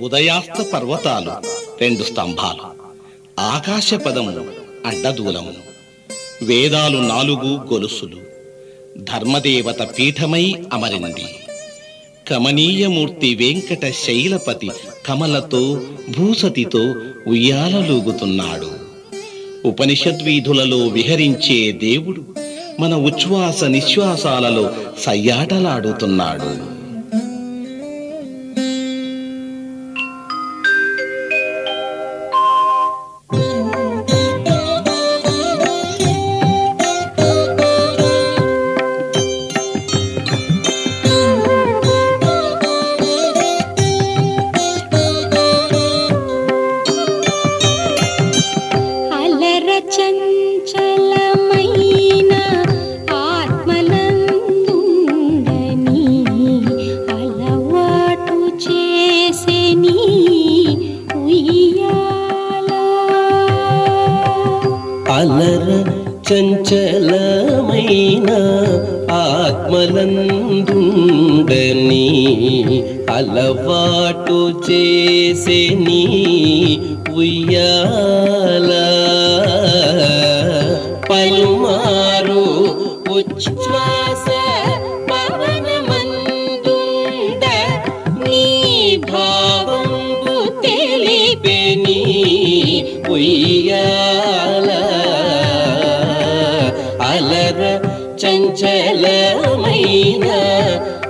ఉదయాస్త పర్వతాలు రెండు స్తంభాలు. ఆకాశపదము అడ్డదూలము. వేదాలు నాలుగు గొలుసులు. ధర్మదేవత పీఠమై అమరింది. కమనీయమూర్తి వెంకట శైలపతి కమలతో భూసతితో ఉయ్యాలలూగుతున్నాడు. ఉపనిషద్వీధులలో విహరించే దేవుడు మన ఉచ్ఛ్వాస నిశ్వాసాలలో సయ్యాటలాడుతున్నాడు. ఆత్మలందుండని అలవాటు చేసే నీ ఉయ్యాల పలుమారు ఉచ్ఛ్వాస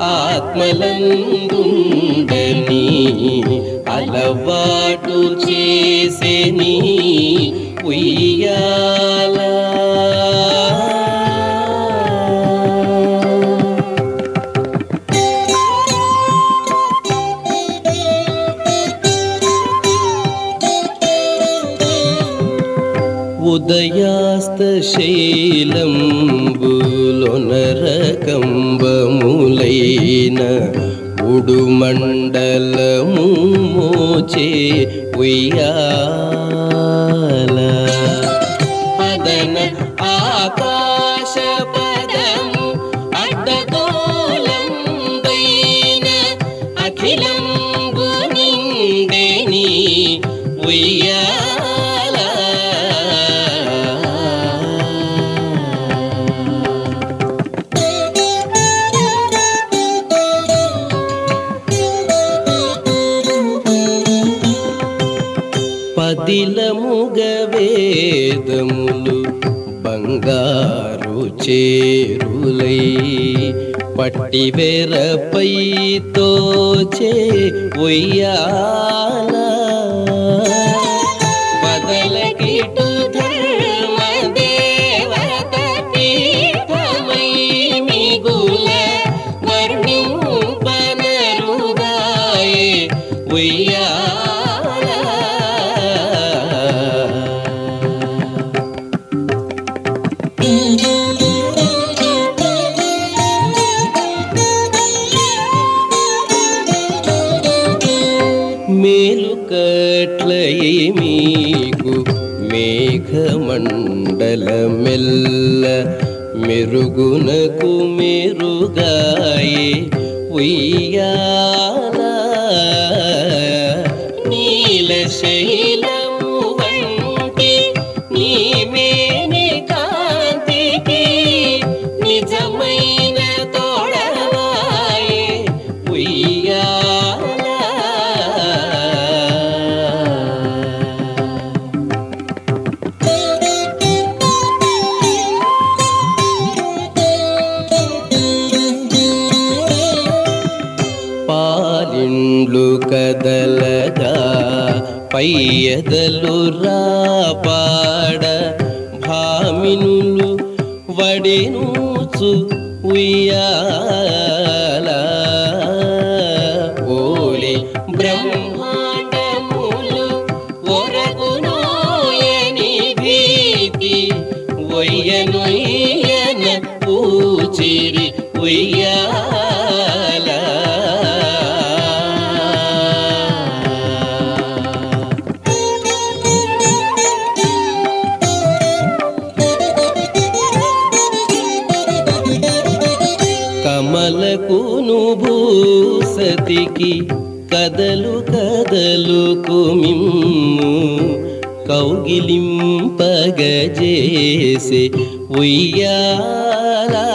ఆత్మలందుండని అలవాటు చేసే నీ ఉయ్యాల. ఉదయాస్త శైలంబులొనరకంబములైన ఉడుమండలము మోచే ఉయ్యా. దిలముగవేదములు బంగారు చేరులై పట్టి వెరపై తోచే ఉయ్యాలా మెరుగునకు మెరుగాయే ఉయ్యా. పాలిండ్లు కదలగా పయ్యదలు రాపాడ భామినులు వడెనూచు ఉయ్యా నువ్వు సతికి కదలు కదలుకు మిమ్ము కౌగిలింపగజేసే ఉయ్యాలా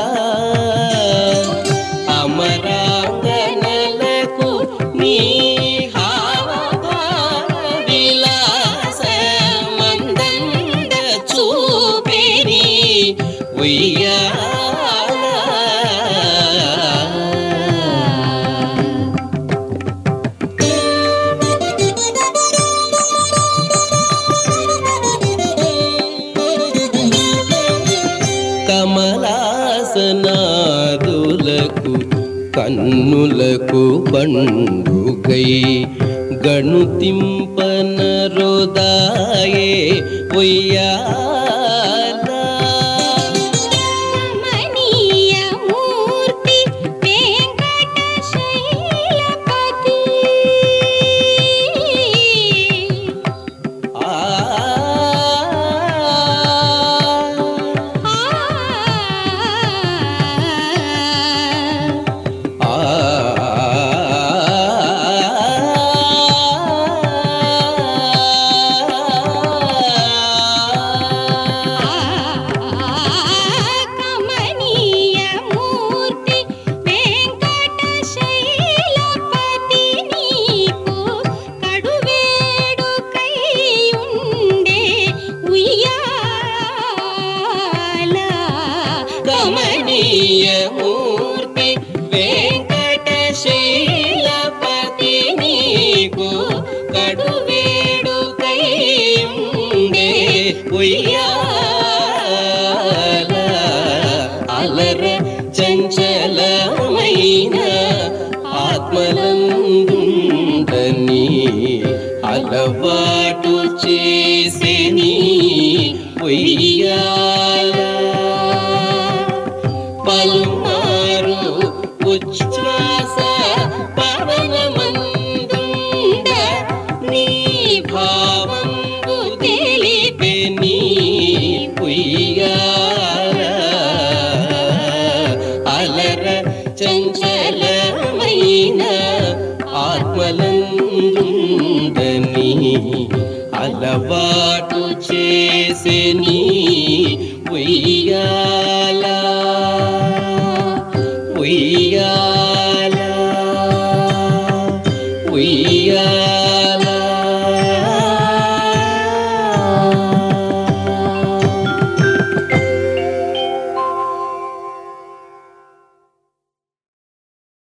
కన్నులకు పండుగై గణుతింపన రోదాయే అలవాటు చేసిని ఉయ్యాల పలుమారు ఉచ్ఛ్వాస పవనమందుండ నీ భావంబు తెలిపెని నీ ఉయ్యాల అలర చంచలమైన ఆత్మలందుండని అలవాటు చేసే నీ ఉయ్యాల